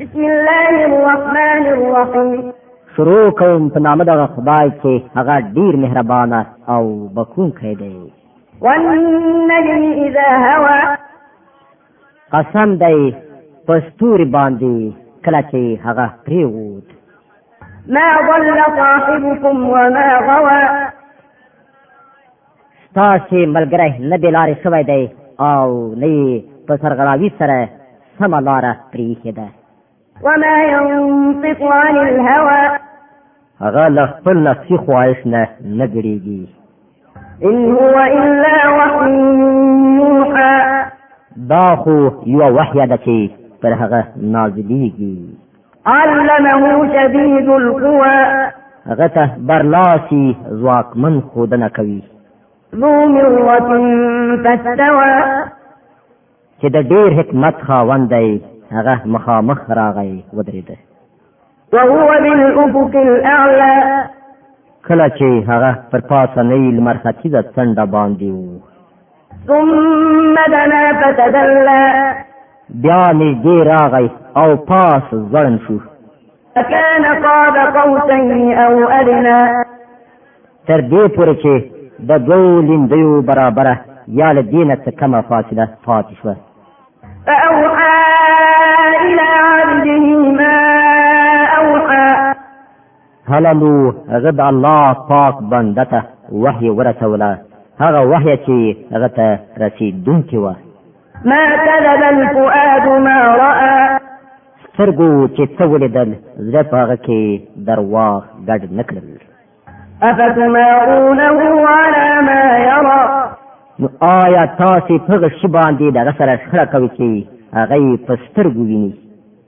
بسم الله الرحمن الرحيم شروع کوم په نام د خدای چې هغه ډیر مهربانه او بخښونکی دی والنجم اذا هوا قسم دی په ستوري باندې کله چې هغه پریوت ما ضل صاحبكم وما غوى ستاسې ملګری نه بې لارې شوی دی او نه یې په سرغړاوي سره سمه لاره پرې ایښې ده وما ينطق عن الهوى هغه له خپل نفسي خواهش نه نه ګړېږي ان هو الا وحي يوحى دا خو یو وحی ده چې پر هغه نازلېږي علمه شدید القوى هغه ته برلاسی ځواکمن خودنه کوي ذو مرة فاستوى چې د ډېر حکمت خاوند دی هغه مخامخ راغی ودرېده وهو بالافق الاعلى کله چې هغه پر پاسه نه لمر ختیځه څنډه باندې وو ثم دنا فتدلى بیا نږدې راغی او پاس ځړن شو فكان قاب قوسين او ادنى تر دې پورې چې د دوو لیندیو برابره یا له دې نه څه کمه فاصله پاتې شوه فأوحى إلى عبده ما کله نو هغه د الله پاک بنده ته وحی ورسوله هغه وحی چې هغه ته رسیدونکې وه ما كذب الفؤاد ما رأى سترګو چې څه ولیدل زړه په هغه کې درواغ ګډ نه کړل افتمارونه على ما يرى نو آیا تاسې په غشي باندې دغه سره شخړه کوي چې هغه یې په سترګو ویني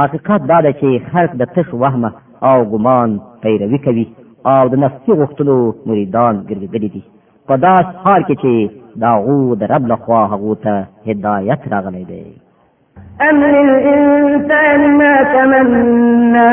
حقیقت دا ده چې خلک د تش وهم او ګمان پیروي کوي او د نفسي غوښتنو مریدان ګرځېدلي دي په داس حال کې چې د هغو د رب لخوا هغو ته هدایت راغلی دی أم للإنسان ما تمنى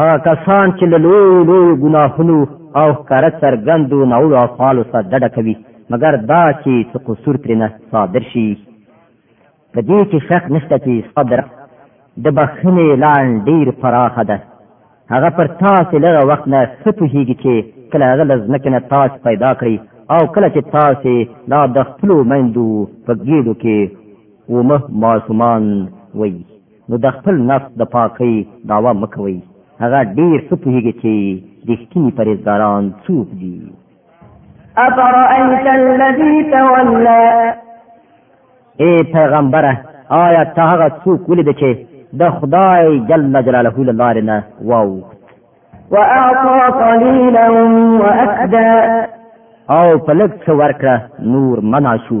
هغه کسان چې له لوی لوی ګناهونو او ښکاره څرګندو ناوړو افعالو څخه ډډه کوي مګر دا چې څه قصور ترېنه صادر شي په دې کې شک نشته چې صدر د بخښنې لان ډیر پراخه ده هغه پر تاسو لږه وخت نه څه پوهیږي چې کله هغه لزمکه نه تاسو پیدا کړی او کله چې تاسو لا د خپل مندو په ګیډو کې ومه ماشومان وایي نو د خپل نفس د پاکۍ دعوا مه کوئ هغه ډېر ښه پوهېږي چې رښتیني پرهېزګاران څوک دي أفرأيت الذي تولى اے پیغمبره آیا ته هغه څوک ولید چې د خدای جل جلاله له لارې نه واوښت وأعطى قليلا وأكدى او په لږ څه ورکړه نور منع شو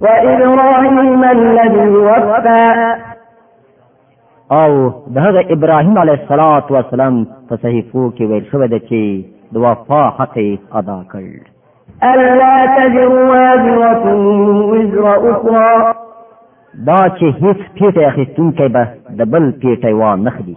وإبراهيم الذي وفى او دغه ابراهيم عليه الصلاه والسلام په صحیفو کې ویل شوی دی چې د وفا حق ادا کړ الا تجر وازره وزر اخرى دا چې هیڅ پیټه اخیستونکی به د بل پیټه و نه خلی